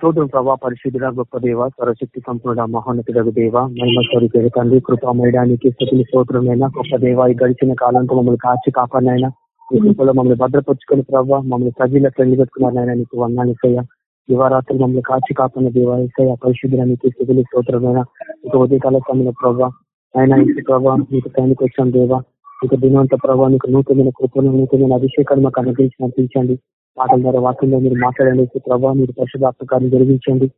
స్తోత్రం ప్రభా పరిశుద్ధుడ గొప్ప దేవ సర్వశక్తి సంపూర్ణ మహోన్నతుడకు దేవ మహిమ స్వరూపుడు తండ్రి కృపమయడానికి స్థితిని స్తోత్రమైన గొప్ప దేవ ఈ గడిచిన కాలంతో మమ్మల్ని కాచి కాపాడినైనా ఈ కృపలో మమ్మల్ని భద్రపరుచుకుని ప్రభావ మమ్మల్ని సజీల పెళ్ళి పెట్టుకున్నారైనా నీకు వందాలిసయ్య దివారాత్రులు మమ్మల్ని కాచి కాపాడిన దేవాలయ పరిశుద్ధుడానికి స్థితిని స్తోత్రమైన ఇక ఉదయకాల సమయంలో ప్రభావ ఆయన ఇంటి ప్రభావ నీకు టైంకి వచ్చాం దేవ ఇక దినవంత ప్రభావ నీకు నూతనమైన కృపను నూతనమైన అభిషేకాన్ని మాకు అనుగ్రహించి నడిపించండి మాటల ద్వారా వాక్యంలో మీరు మాట్లాడండి. ప్రభావ మీరు పరిశుధాత్మకాన్ని జరిగించండి.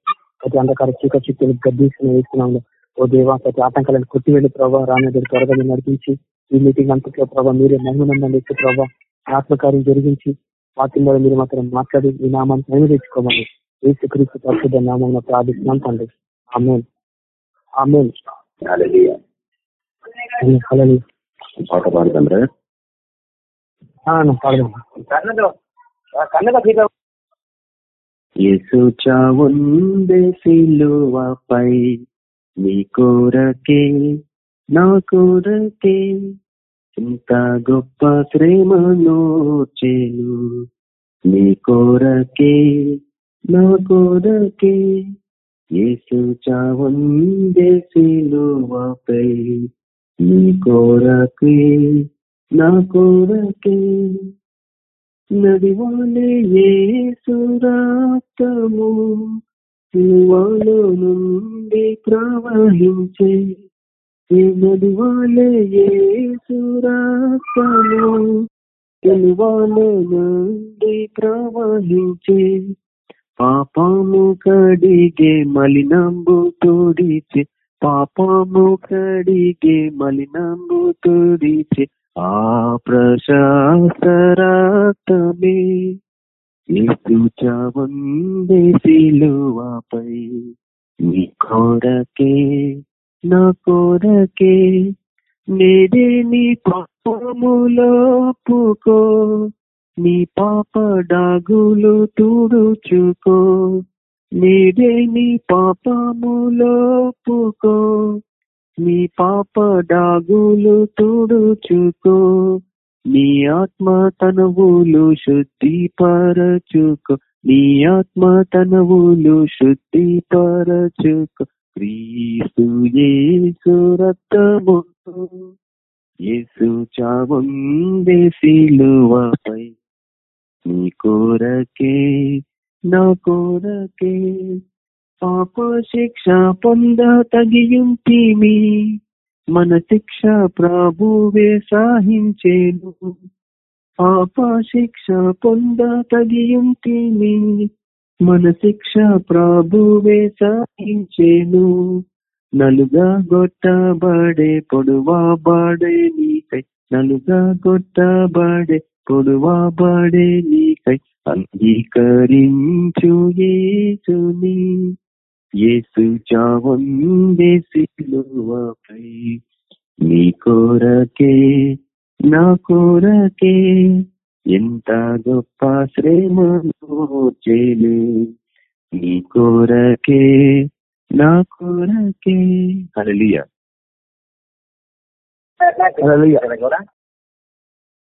ప్రతి అంధకార చీక చిక్కులు గద్దీసుకుని వేస్తున్నాము ఓ దేవా ప్రతి ఆటంకాలను కొట్టి వెళ్ళి ప్రభావ రానగర్ త్వరగా నడిపించి ఈ మీటింగ్ అంతట్లో ప్రభావ మీరే మహిమనందండి ప్రభావ ఆత్మకార్యం జరిగించి వాక్యంలో మీరు మాత్రం మాట్లాడి ఈ నామాన్ని మేము తెచ్చుకోమని ఏసుక్రీస్తు పరిశుద్ధ నామం ప్రార్థిస్తున్నాం తండ్రి. ఆమెన్. ఆమెన్. పాట పాడదాం పాడదాం. యేసు చావుందే సిలువపై నీ కోరకే నా కోరకే ఇంత గొప్ప శ్రేమను చేను నీ కోరకే నా కోరకే యేసు చావుందే సిలువపై నీ కోరకే నా కోరకే నదివాలే సురాక్తము శివాలో నుండి ప్రవహించే నదివాలే సురాక్తము తెలువాలో నుండి ప్రవహించే పాపము కడిగే మలినంబు తోడిచే పాపము కడిగే మలినంబు తోడిచే ఆ ప్రశాసరాతమే యేసుచవందే సిలువపై నీ కోరకే నా కోరకే నేడే నీ పాపములోపుకో నీ పాప డాగులు తుడుచుకో నేడే నీ పాపములోపుకో. నీ పాప డాగులు తుడుచుకో నీ ఆత్మ తనవులు శుద్ధిపరచుకో నీ ఆత్మ తనవులు శుద్ధిపరచుకో. క్రీస్తు యేసు రక్తము యేసు చావుందే సిలువపై నీ కోరకే నా కోరకే పాప శిక్ష పొంద తగియుంటిమి. మన శిక్ష ప్రభువే సాహించేను. పాప శిక్ష పొంద తగియుంటిమి. మన శిక్ష ప్రభువే సాహించేను. నలుగా గొట్టబడే పొడువా బాడే నీకై. నలుగా గొట్టబడే పొడువా బాడే నీకై. అంగీకరించు ఏసుని యేసు చావందే సిలువపై. నీ కోరకే నా కోరకే ఎంత గొప్ప శ్రేమను చేలు. నీ కోరకే నా కోరకే. హలియ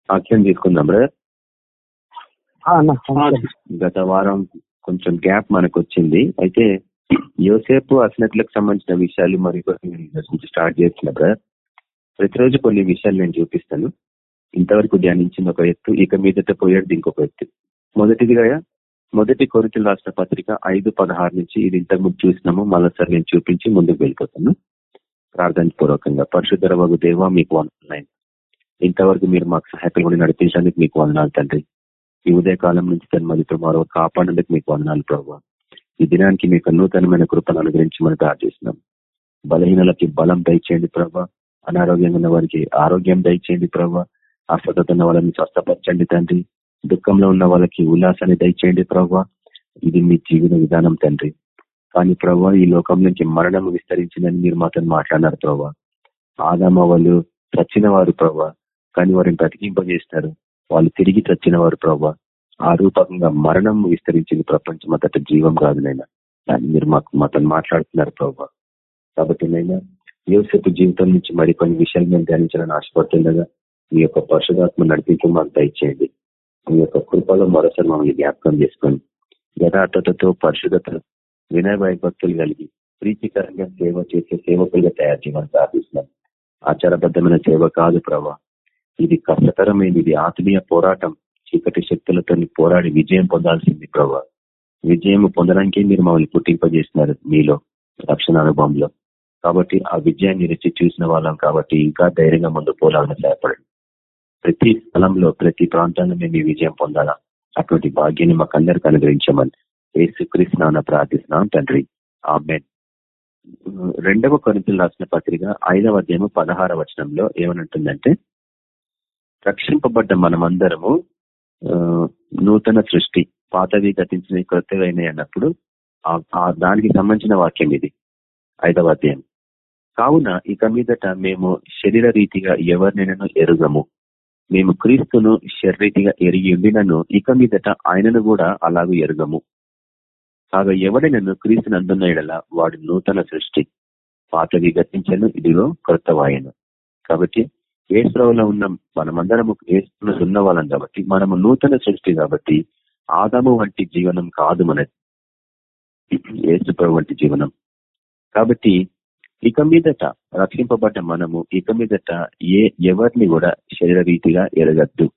వాక్యం తీసుకుందాం బ్రదర్. గత వారం కొంచెం గ్యాప్ మనకు వచ్చింది అయితే యోసేపు అసనట్లకు సంబంధించిన విషయాలు మరి కొన్ని స్టార్ట్ చేస్తున్నా బ్రదర్. ప్రతిరోజు కొన్ని విషయాలు నేను చూపిస్తాను. ఇంతవరకు ధ్యానించిన ఒక ఎత్తు ఇక మీదట పోయేది ఇంకొక ఎత్తు మొదటిదిగా మొదటి కోరికలు రాసిన పత్రిక ఐదు పదహారు నుంచి ఇది ఇంతకుముందు చూసినాము. మరోసారి నేను చూపించి ముందుకు వెళ్ళిపోతాను. ప్రార్థన పూర్వకంగా పరశుధర వగు దేవ మీకు వందనాయి ఇంతవరకు మీరు మాకు సహాయపడి నడిపించడానికి మీకు వందనాలు తండ్రి. ఈ ఉదయకాలం నుంచి తన మళ్ళీ మరో కాపాడేందుకు మీకు వందనాలు ప్రభావ ఈ దినానికి మీకు నూతనమైన కృపను అనుగ్రహించి మనం చేస్తున్నాం బలహీనలకి బలం దయచేయండి ప్రభా. అనారోగ్యంగా ఉన్న వారికి ఆరోగ్యం దయచేయండి ప్రభా. అస్వస్థత ఉన్న వాళ్ళని స్వస్థపరచండి తండ్రి. దుఃఖంలో ఉన్న వాళ్ళకి ఉల్లాసాన్ని దయచేయండి ప్రభా. ఇది మీ జీవన విధానం తండ్రి. కానీ ప్రభా ఈ లోకం నుంచి మరణం విస్తరించిందని మీరు మాతో మాట్లాడినారు ప్రభా. ఆదామ వాళ్ళు చచ్చిన వారు ప్రభా. కానీ వారిని బ్రతికింపజేస్తారు. వాళ్ళు తిరిగి చచ్చిన వారు ప్రభా. ఆ రూపకంగా మరణం విస్తరించింది ప్రపంచం అంతట జీవం కాదు నైనా దాన్ని మీరు మాకు మాతో మాట్లాడుతున్నారు ప్రభా. కాబట్టి నైనా యోసేపు జీవితం నుంచి మరికొన్ని విషయాలు మేము ధ్యానించాలని ఆశపడుతుండగా మీ యొక్క పరిశుధాత్మ నడిపించి మాకు దయచేయండి. మీ యొక్క కృపలో మరోసారి మమ్మల్ని జ్ఞాపకం చేసుకోండి యథార్థతతో పరిశుధత వినయ భక్తులు కలిగి ప్రీతికరంగా సేవ చేసే సేవకులుగా తయారు చేయమని ప్రార్థిస్తున్నాం. ఆచారబద్ధమైన సేవ కాదు ప్రభా. ఇది కష్టతరమైనది. ఇది ఆత్మీయ పోరాటం. చీకటి శక్తులతో పోరాడి విజయం పొందాల్సింది ప్రభా. విజయం పొందడానికి మీరు మమ్మల్ని పుట్టింపజేసినారు మీలో రక్షణ అనుభవంలో. కాబట్టి ఆ విజయాన్ని రుచి చూసిన వాళ్ళం కాబట్టి ఇంకా ధైర్యంగా ముందు పోలాలని సహాయపడండి. ప్రతి స్థలంలో ప్రతి ప్రాంతంలో మేము ఈ విజయం పొందాలా? అటువంటి భాగ్యాన్ని మాకందరికి అనుగ్రహించమని ఏసుకృష్ణ ప్రార్థిస్తున్నాం తండ్రి. ఆమెన్. రెండవ కొరింతలు రాసిన పత్రిక ఐదవ అధ్యాయము పదహార వచనంలో ఏమనంటుందంటే రక్షింపబడ్డ మనమందరము నూతన సృష్టి పాతవి గతించిన కొత్తవైన అన్నప్పుడు దానికి సంబంధించిన వాక్యం ఇది ఐదవ అధ్యాయం. కావున ఇక మీదట మేము శరీర రీతిగా ఎవరినైనా ఎరుగము. మేము క్రీస్తును శరీరీతిగా ఎరిగి ఉండినను ఇక మీదట ఆయనను కూడా అలాగూ ఎరుగము. కాగా ఎవడైనను క్రీస్తుని అందున్న ఎడల వాడు నూతన సృష్టి పాతవి గతించను ఇదిగో కొత్త వాయను కాబట్టి ఏసులో ఉన్న మనమందరము ఏసులో ఉన్న వాళ్ళం కాబట్టి మనము నూతన సృష్టి కాబట్టి ఆదాము వంటి జీవనం కాదు మనది. ఏసుప్రభు వంటి జీవనం. కాబట్టి ఇక మీదట రక్షింపబడ్డ మనము ఇక మీదట ఏ ఎవరిని కూడా శరీర రీతిగా ఎరగద్దు.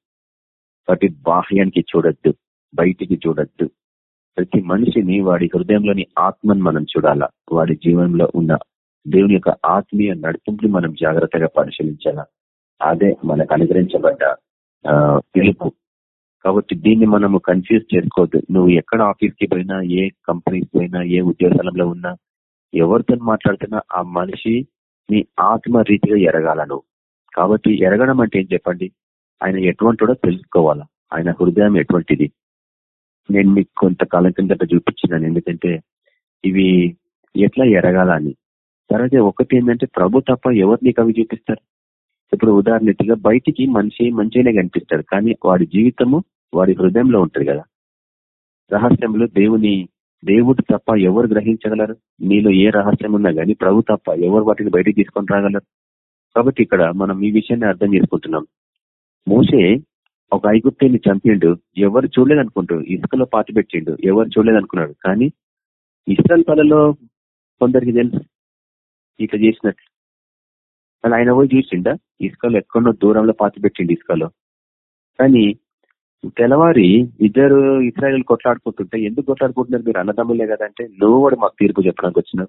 వాటి బాహ్యానికి చూడొద్దు బయటికి చూడొద్దు. ప్రతి మనిషిని వాడి హృదయంలోని ఆత్మను మనం చూడాలా? వాడి జీవనంలో ఉన్న దేవుని యొక్క ఆత్మీయ నడిపింపుని మనం జాగ్రత్తగా పరిశీలించాలా? అదే మనకు అనుగ్రహించబడ్డ పిలుపు. కాబట్టి దీన్ని మనము కన్ఫ్యూజ్ చేసుకోవద్దు. నువ్వు ఎక్కడ ఆఫీస్కి పోయినా ఏ కంపెనీకి పోయినా ఏ ఉద్యోగంలో ఉన్నా ఎవరితో మాట్లాడుతున్నా ఆ మనిషి నీ ఆత్మ రీతిగా ఎరగాల నువ్వు. కాబట్టి ఎరగడం అంటే ఏం చెప్పండి? ఆయన ఎటువంటిడో తెలుసుకోవాలా? ఆయన హృదయం ఎటువంటిది? నేను మీకు కొంతకాలం కిందట చూపించినాను. ఎందుకంటే ఇవి ఎట్లా ఎరగాలని? సరే ఒకటి ఏంటంటే ప్రభు తప్ప ఎవరు నీకు అవి చూపిస్తారు? ఇప్పుడు ఉదాహరణగా బయటికి మనిషి మంచిగానే కనిపిస్తాడు కానీ వాడి జీవితము వాడి హృదయంలో ఉంటుంది కదా. రహస్యంలో దేవుని దేవుడు తప్ప ఎవరు గ్రహించగలరు? నీలో ఏ రహస్యం ఉన్నా కానీ ప్రభు తప్ప ఎవరు వాటిని బయటికి తీసుకొని రాగలరు? కాబట్టి ఇక్కడ మనం ఈ విషయాన్ని అర్థం చేసుకుంటున్నాం. మోసే ఒక ఐగుప్తిని చంపిండు ఎవరు చూడలేదనుకుంటారు ఇసుకలో పాతి పెట్టిండు ఎవరు చూడలేదు అనుకున్నాడు కానీ ఇస్రాల్ పలలో కొందరికి తెలుసు ఇట్లా చేసినట్లు. అలా ఆయన పోయి చూసిండా ఇసుకలో ఎక్కడో దూరంలో పాతి పెట్టిండు ఇసుకలో. కానీ తెల్లవారి ఇద్దరు ఇస్రాయల్ కొట్లాడుకుంటుంటే ఎందుకు కొట్లాడుకుంటున్నారు మీరు అన్నదమ్ములే కదంటే నువ్వు కూడా మాకు తీర్పు చెప్పడానికి వచ్చినావు.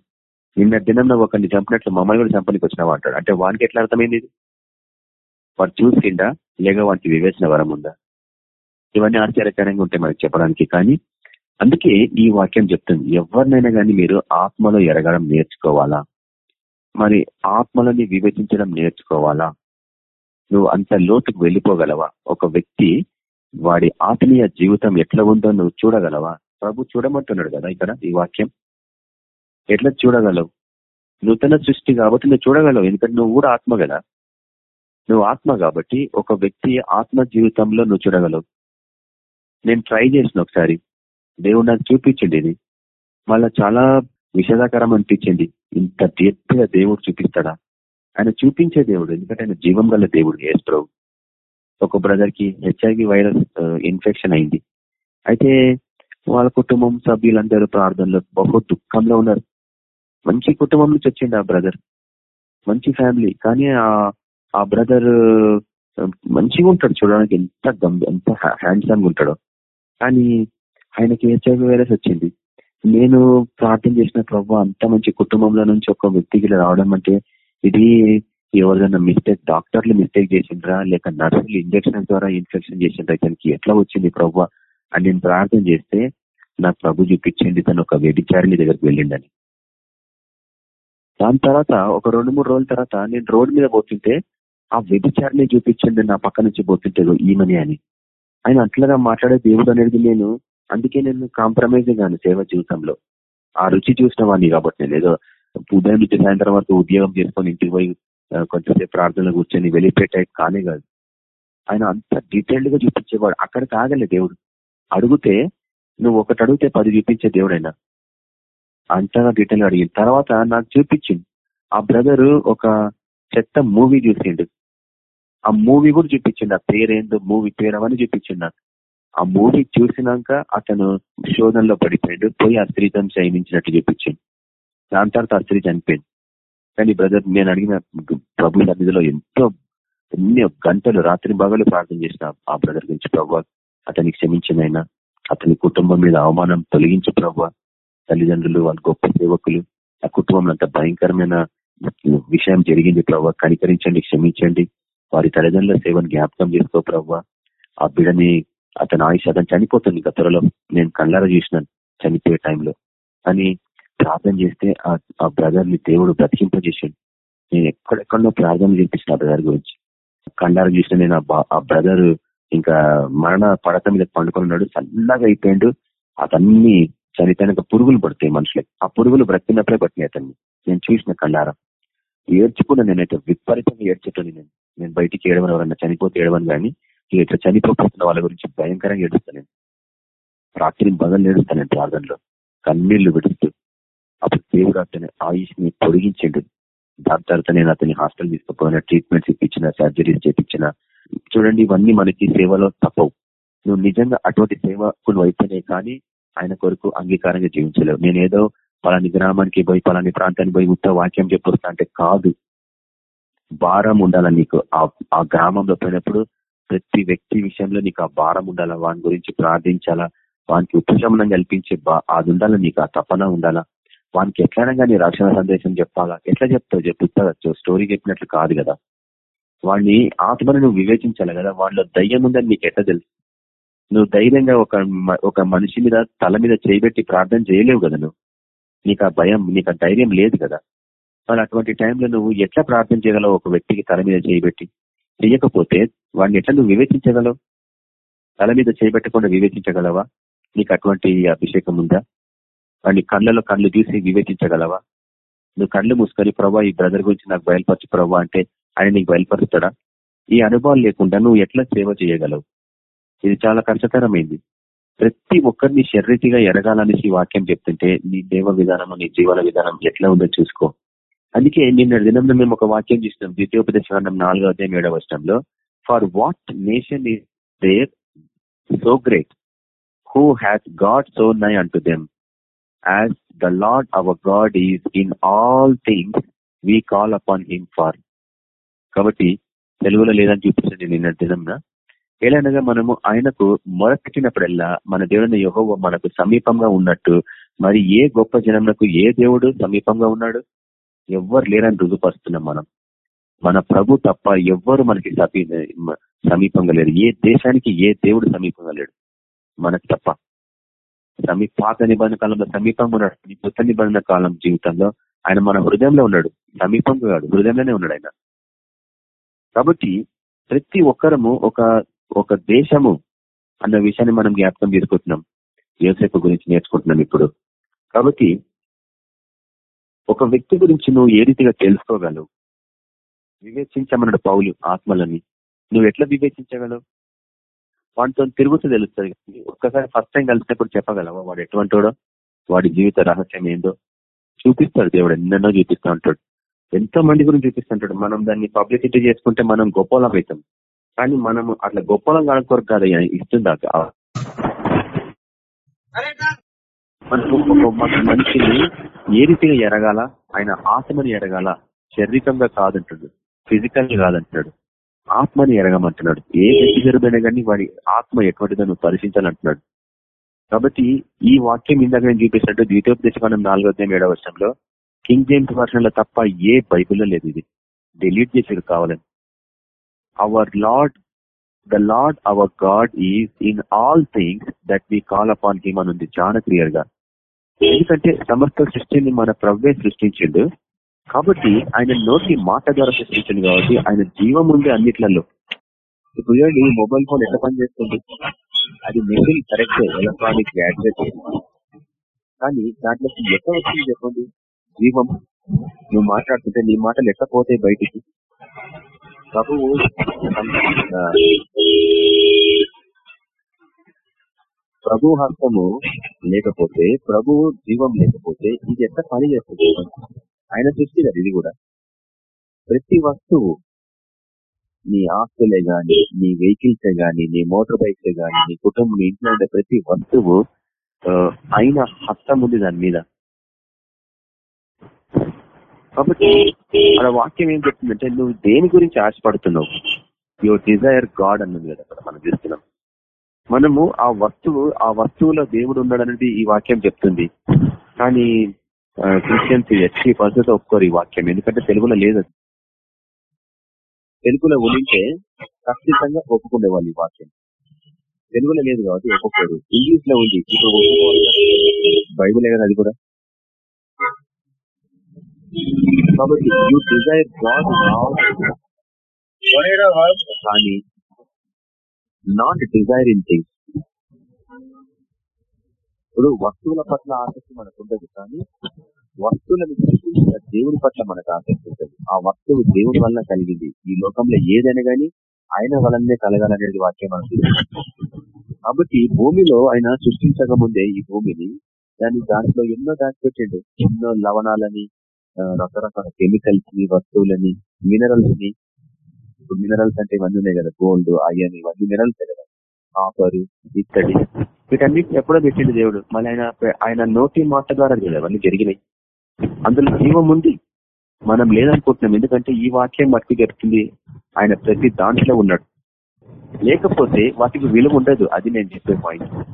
నిన్న దినం ఒకరిని చంపినట్లు మమ్మల్ని కూడా చంపడానికి వచ్చినావు అంటాడు. అంటే వానికి ఎట్లా అర్థమైంది వాడు చూసిండా? లేక వానికి వివేచన వరం ఉందా? ఇవన్నీ ఆశ్చర్యకరంగా ఉంటాయి మనకి చెప్పడానికి. కానీ అందుకే ఈ వాక్యం చెప్తుంది. ఎవరినైనా కానీ మీరు ఆత్మలో ఎరగడం నేర్చుకోవాలా? మరి ఆత్మలని వివేచించడం నేర్చుకోవాలా? నువ్వు అంత లోతుకు వెళ్ళిపోగలవా? ఒక వ్యక్తి వాడి ఆత్మీయ జీవితం ఎట్లా ఉందో నువ్వు చూడగలవా? ప్రభు చూడమంటున్నాడు కదా ఇక్కడ ఈ వాక్యం. ఎట్లా చూడగలవు? నూతన సృష్టి కాబట్టి నువ్వు చూడగలవు ఎందుకంటే నువ్వు కూడా ఆత్మ కదా. నువ్వు ఆత్మ కాబట్టి ఒక వ్యక్తి ఆత్మ జీవితంలో నువ్వు చూడగలవు. నేను ట్రై చేసిన ఒకసారి. దేవుడు నాకు చూపించింది ఇది. మళ్ళా చాలా విషాదకరం అనిపించింది ఇంత డెప్త్గా దేవుడు చూపిస్తాడా? ఆయన చూపించే దేవుడు ఎందుకంటే ఆయన జీవం గల దేవుడు ఏస్ ప్రభు ఒక బ్రదర్కి హెచ్ఐవి వైరస్ ఇన్ఫెక్షన్ అయింది. అయితే వాళ్ళ కుటుంబం సభ్యులందరూ ప్రార్థనలో బహు దుఃఖంలో ఉన్నారు. మంచి కుటుంబం నుంచి వచ్చింది ఆ బ్రదర్. మంచి ఫ్యామిలీ. కానీ ఆ బ్రదర్ మంచిగా ఉంటాడు. చూడడానికి ఎంత ఎంత హ్యాండ్సమ్గా ఉంటాడో. కానీ ఆయనకి హెచ్ఐవి వైరస్ వచ్చింది. నేను ప్రార్థన చేసిన ప్రభావ అంత మంచి కుటుంబంలో నుంచి ఒక వ్యక్తికి రావడం అంటే ఇది ఎవరిదైనా మిస్టేక్ డాక్టర్లు మిస్టేక్ చేసిండ్రా? లేక నర్సులు ఇంజక్షన్ ద్వారా ఇన్ఫెక్షన్ చేసిండ్రా? తనకి ఎట్లా వచ్చింది ప్రభు? అని నేను ప్రార్థన చేస్తే నా ప్రభు చూపించింది తను ఒక వ్యభిచారిని దగ్గరికి వెళ్ళిండని. దాని తర్వాత ఒక రెండు మూడు రోజుల తర్వాత నేను రోడ్డు మీద పోతుంటే ఆ వ్యభిచారిని చూపించండి నా పక్క నుంచి పోతుంటే ఈమని అని. ఆయన అట్లాగా మాట్లాడే దేవుడు అనేది నేను అందుకే నేను కాంప్రమైజ్ గాను సేవ జీవితంలో. ఆ రుచి చూసిన వాడిని కాబట్టి నేను ఏదో ఉదయం నుంచి సాయంత్రం వరకు ఉద్యోగం చేసుకొని ఇంటికి పోయి కొంచెంసేపు ప్రార్థనలు కూర్చొని వెళ్ళిపోయే కానే కాదు. ఆయన అంత డీటెయిల్డ్గా చూపించేవాడు. అక్కడ కాగలే దేవుడు. అడిగితే నువ్వు ఒకటి అడిగితే పది చూపించే దేవుడైనా? అంతగా డీటెయిల్ అడిగిన తర్వాత నాకు చూపించింది. ఆ బ్రదర్ ఒక చెత్త మూవీ చూసిండు. ఆ మూవీ కూడా చూపించిండు. ఆ పేరేందో మూవీ పేరు అవన్నీ చూపించిండు నాకు. ఆ మూవీ చూసినాక అతను శోధనలో పడిపోయాడు పోయి ఆ స్త్రీతో శయనించినట్టు చెప్పించాడు. దాని తర్వాత ఆ స్త్రీ చనిపోయింది. కానీ బ్రదర్ నేను అడిగిన ప్రభు సన్నిధిలో ఎంతో ఎన్నో గంటలు రాత్రి భాగాలు ప్రార్థన చేసిన ఆ బ్రదర్ గురించి ప్రభు అతనికి క్షమించినైనా అతని కుటుంబం మీద అవమానం తొలగించు ప్రభు. తల్లిదండ్రులు వాళ్ళ గొప్ప సేవకులు ఆ కుటుంబంలో అంత భయంకరమైన విషయం జరిగింది ప్రభు. కనికరించండి క్షమించండి. వారి తల్లిదండ్రుల సేవను జ్ఞాపకం చేసుకో ప్రభు. ఆ బిడని అతని ఆయుష్ అతను చనిపోతుంది ఇంకా త్వరలో. నేను కళ్ళారా చూసినాను చనిపోయే టైంలో. అని ప్రార్థన చేస్తే ఆ బ్రదర్ని దేవుడు బ్రతికింపజేసాడు నేను ఎక్కడెక్కడో ప్రార్థన చేపించిన ఆ బ్రదర్ గురించి. కండారు చూసిన నేను ఆ బ్రదర్ ఇంకా మరణ పడత మీద పండుకున్నాడు చల్లగా అయిపోయాడు. అతన్ని చనిపోయినాక పురుగులు పడతాయి మనుషులకి ఆ పురుగులు బ్రతికినప్పుడే పట్టినాయి అతన్ని. నేను చూసిన కళ్ళారా ఏడ్చుకున్నా నేనైతే విపరీతంగా ఏడ్చేటోని నేను. నేను బయటికి ఏడవని ఎవరన్నా చనిపోతే ఏడవని కానీ ఇట్లా చనిపోతున్న వాళ్ళ గురించి భయంకరంగా ఏడుస్తాను నేను. రాత్రి బదలు ఏడుస్తాను నేను ప్రార్థనలో. కన్నీళ్ళు విడుస్తూ. అప్పుడు దేవుడు అతని ఆయుష్ని పొడిగించండు. దాని తర్వాత నేను అతని హాస్టల్ తీసుకుపోయిన ట్రీట్మెంట్స్ ఇప్పించిన సర్జరీస్ చేయించిన చూడండి ఇవన్నీ మనకి సేవలో తప్పవు. నువ్వు నిజంగా అటువంటి సేవకులు అయితేనే కానీ ఆయన కొరకు అంగీకారంగా జీవించలేవు. నేనేదో పలాని గ్రామానికి పోయి పలాని ప్రాంతానికి పోయి ఉత్త వాక్యం చెప్పొస్తా అంటే కాదు. భారం ఉండాల నీకు? ఆ గ్రామంలో పోయినప్పుడు ప్రతి వ్యక్తి విషయంలో నీకు ఆ భారం ఉండాలా? వాని గురించి ప్రార్థించాలా? వానికి ఉపశమనం కల్పించే అది ఉండాలా? నీకు ఆ తపన ఉండాలా? వానికి ఎట్లైనా కానీ రక్షణ సందేశం చెప్పాలా? ఎట్లా చెప్తావు? చెప్తా స్టోరీ చెప్పినట్లు కాదు కదా. వాడిని ఆత్మను నువ్వు వివేచించాలి కదా? వాళ్ళలో దయ్యం ఉందని నీకు ఎట్లా తెలుసు? నువ్వు ధైర్యంగా ఒక ఒక మనిషి మీద తల మీద చేయబెట్టి ప్రార్థన చేయలేవు కదా నువ్వు? నీకు ఆ భయం నీకు ఆ ధైర్యం లేదు కదా? మరి అటువంటి టైంలో నువ్వు ఎట్లా ప్రార్థన చేయగలవు? ఒక వ్యక్తికి తల మీద చేయబెట్టి? చెయ్యకపోతే వాడిని ఎట్లా నువ్వు వివేచించగలవు? తల మీద చేయబెట్టకుండా వివేచించగలవా? నీకు అటువంటి అభిషేకం ఉందా? వాడిని కళ్ళలో కళ్ళు చూసి వివేచించగలవా? నువ్వు కళ్ళు మూసుకొని ప్రభా ఈ బ్రదర్ గురించి నాకు బయలుపరచు ప్రభా అంటే ఆయన నీకు బయలుపరుస్తాడా? ఈ అనుభవం లేకుండా నువ్వు ఎట్లా సేవ చేయగలవు? ఇది చాలా కష్టతరమైంది. ప్రతి ఒక్కరిని శరీరతిగా ఎరగాలనేసి వాక్యం చెప్తుంటే నీ దేవ విధానం నీ జీవన విధానం ఎట్లా ఉందో చూసుకో. అందుకే నిన్న దినంలో మేము ఒక వాక్యం చూసినాం. ద్వితీయోపదేశం నాలుగో అధ్యాయం ఏడవ వర్షంలో for what nation is there so great who has God so nigh unto them as the Lord our God is in all things we call upon him for కాబట్టి తెలుగులో లేదని చూపించండి నిన్న దినంన. ఎలానగా మనము ఆయనకు మొరపెట్టినప్పుడల్లా మన దేవుడిని యహోవ మనకు సమీపంగా ఉన్నట్టు మరి ఏ గొప్ప జనంకు ఏ దేవుడు సమీపంగా ఉన్నాడు? ఎవ్వరు లేరని రుజుపరుస్తున్నాం మనం. మన ప్రభు తప్ప ఎవ్వరు మనకి సమీపంగా లేరు. ఏ దేశానికి ఏ దేవుడు సమీపంగా లేడు. మనకు తప్ప. సమీ పాత నిబంధన కాలంలో సమీపంగా ఉన్నాడు. కొత్త నిబంధన కాలం జీవితంలో ఆయన మన హృదయంలో ఉన్నాడు. సమీపంగా కాదు హృదయంలోనే ఉన్నాడు ఆయన. కాబట్టి ప్రతి ఒక్కరము ఒక ఒక దేశము అన్న విషయాన్ని మనం జ్ఞాపకం తీసుకుంటున్నాం యోసేపు గురించి నేర్చుకుంటున్నాం ఇప్పుడు. కాబట్టి ఒక వ్యక్తి గురించి నువ్వు ఏ రీతిగా తెలుసుకోగలవు? వివేచించమన్నాడు పౌలు ఆత్మలని. నువ్వు ఎట్లా వివేచించగలవు? వాటితో తిరుగుతూ తెలుస్తుంది ఒక్కసారి ఫస్ట్ టైం కలిసినప్పుడు చెప్పగలవా? వాడు ఎటువంటివాడో వాడి? జీవిత రహస్యం ఏందో? చూపిస్తాడు దేవుడు ఎన్నెన్నో చూపిస్తూ ఉంటాడు. ఎంతో మంది గురించి చూపిస్తుంటాడు మనం దాన్ని పబ్లిసిటీ చేసుకుంటే మనం గొప్పలం అవుతాం. కానీ మనం అట్లా గొప్పలం కనుక్కోరు కాదు ఇస్తుందా మనకు మనిషిని ఏ రీతిగా ఎరగాల? ఆయన ఆత్మని ఎరగాల? శారీరకంగా కాదంటాడు. ఫిజికల్గా కాదంటున్నాడు ఆత్మని ఎరగమంటున్నాడు. ఏ వ్యక్తి జరుగుతున్నా కానీ వాడి ఆత్మ ఎటువంటిదో నువ్వు పరిశీలించాలంటున్నాడు. కాబట్టి ఈ వాక్యం ఇందాక నేను చూపించినట్టు ద్వితీయోపదేశం నాలుగో అధ్యాయం ఏడవ వర్షంలో కింగ్ జేమ్స్ వర్షంలో తప్ప ఏ బైబుల్లో లేదు ఇది. డిలీట్ చేసేది కావాలని. Our Lord the Lord our God is in all things that we call upon him అని ఉంది చాలా క్లియర్గా ఎందుకంటే సమస్త సృష్టిని మన ప్రవ్వే సృష్టించిండు. కాబట్టి ఆయన నోటి మాట ద్వారా సృష్టించింది కాబట్టి ఆయన జీవం ఉంది అన్నిట్లలో. ఇప్పుడు ఈ మొబైల్ ఫోన్ ఎట్లా పనిచేస్తుంది అది మెషిన్ కరెక్ట్ ఎలక్ట్రానిక్ గ్యాడ్జెట్. కానీ దాంట్లో ఎట్లా వచ్చింది చెప్పండి. జీవం నువ్వు మాట్లాడుతుంటే నీ మాటలు ఎట్లా పోతాయి బయటికి? ప్రభువు ప్రభు హస్తము లేకపోతే ప్రభువు జీవం లేకపోతే ఇది ఎట్లా పని చేస్తుంది. ఆయన సృష్టి ఇది కూడా. ప్రతి వస్తువు నీ ఆస్తులే గాని నీ వెహికల్స్ గాని నీ మోటార్ బైక్స్ గాని నీ కుటుంబం ఇంట్లో ఉండే ప్రతి వస్తువు ఆయన హస్తం ఉంది దాని మీద. కాబట్టి మన వాక్యం ఏం చెప్తుందంటే నువ్వు దేని గురించి ఆశపడుతున్నావు? యువర్ డిజైర్ గాడ్ అన్నది కదా అక్కడ మనం చూస్తున్నాం. మనము ఆ వస్తువు ఆ వస్తువులో దేవుడు ఉన్నాడనేది ఈ వాక్యం చెప్తుంది. కానీ క్రిస్టియన్స్ ఎట్టి పరిస్థితి ఒప్పుకోరు ఈ వాక్యం. ఎందుకంటే తెలుగులో లేదు తెలుగులో ఉనింటే ఖచ్చితంగా ఒప్పుకునే వాళ్ళు ఈ వాక్యం. తెలుగులో లేదు కాబట్టి ఒప్పుకోరు. ఇంగ్లీష్లో ఉంది. ఇప్పుడు బైబుల్ కదా అది కూడా. కాబట్టి యూ డిజైర్ గాడ్ కానీ నాట్ డిజైర్ ఇన్ థింగ్స్ ఇప్పుడు వస్తువుల పట్ల ఆసక్తి మనకు ఉండదు కానీ వస్తువులను సృష్టించిన దేవుని పట్ల మనకు ఆసక్తి ఉంటుంది. ఆ వస్తువు దేవుని వల్ల కలిగింది. ఈ లోకంలో ఏదైనా గానీ ఆయన వలనే కలగాలనేది వాక్యం మనం. కాబట్టి భూమిలో ఆయన సృష్టించక ముందే ఈ భూమిని దాని దాంట్లో ఎన్నో దాచిపెట్టిండు. ఎన్నో లవణాలని రకరకాల కెమికల్స్ని వస్తువులని మినరల్స్ని. ఇప్పుడు మినరల్స్ అంటే ఇవన్నీ ఉన్నాయి కదా గోల్డ్ ఐరన్ ఇవన్నీ మినరల్స్ కదా. కాపర్ ఇత్తడి. వీటన్నిటిని ఎప్పుడో పెట్టింది దేవుడు. మళ్ళీ ఆయన ఆయన నోటి మాట ద్వారా కదా అవన్నీ జరిగినాయి. అందులో జీవం ఉంది. మనం లేదనుకుంటున్నాం. ఎందుకంటే ఈ వాక్యం మట్టికి జరుగుతుంది ఆయన ప్రతి దాంట్లో ఉన్నాడు. లేకపోతే వాటికి విలువ ఉండదు. అది నేను చెప్పే పాయింట్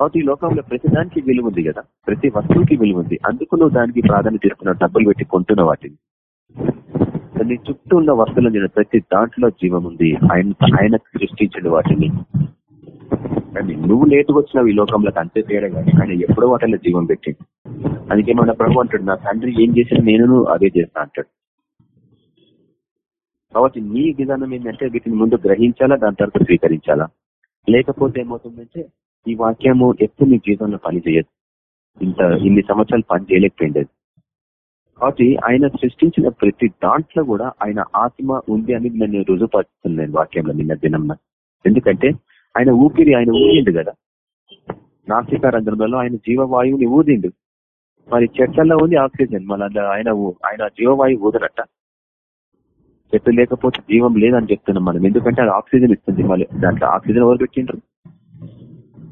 కాబట్టి ఈ లోకంలో ప్రతి దానికి విలువ ఉంది కదా? ప్రతి వస్తువుకి విలువ ఉంది. అందుకు నువ్వు దానికి ప్రాధాన్యత ఇస్తున్నావు డబ్బులు పెట్టి కొంటున్నావు వాటిని. నీ చుట్టూ ఉన్న వస్తువులను చూడు, ప్రతి దాంట్లో జీవం ఉంది. ఆయన ఆయన సృష్టించిన వాటిని. కానీ నువ్వు లేటుగా వచ్చినావు ఈ లోకంలో. అంతే తేడా కానీ ఆయన ఎప్పుడో వాటిలో జీవం పెట్టింది. అందుకే మన ప్రభు అంటాడు నా తండ్రి ఏం చేసినా నేను అదే చేస్తా అంటాడు. కాబట్టి నీ విధానం ఏంటంటే వీటిని ముందు గ్రహించాలా? దాని తర్వాత స్వీకరించాలా? లేకపోతే ఏమవుతుందంటే ఈ వాక్యము ఎప్పుడు మీ జీవితంలో పని చేయదు ఇంత ఇన్ని సంవత్సరాలు పని చేయలేకపోయింది కాబట్టి ఆయన సృష్టించిన ప్రతి దాంట్లో కూడా ఆయన ఆత్మ ఉంది అని నేను రుజుపరుస్తున్నాను వాక్యంలో నిన్న దినం ఎందుకంటే ఆయన ఊపిరి ఆయన ఊదిండు కదా. నాసిక రంధ్రంలో ఆయన జీవవాయువుని ఊదిండు. మరి చెట్లలో ఉంది ఆక్సిజన్ మళ్ళీ అందులో ఆయన ఆయన జీవవాయువు ఊదనట్ట. చెట్టు లేకపోతే జీవం లేదని చెప్తున్నాం మనం. ఎందుకంటే అది ఆక్సిజన్ ఇస్తుంది. మళ్ళీ దాంట్లో ఆక్సిజన్ ఎవరు పెట్టిండ్రు?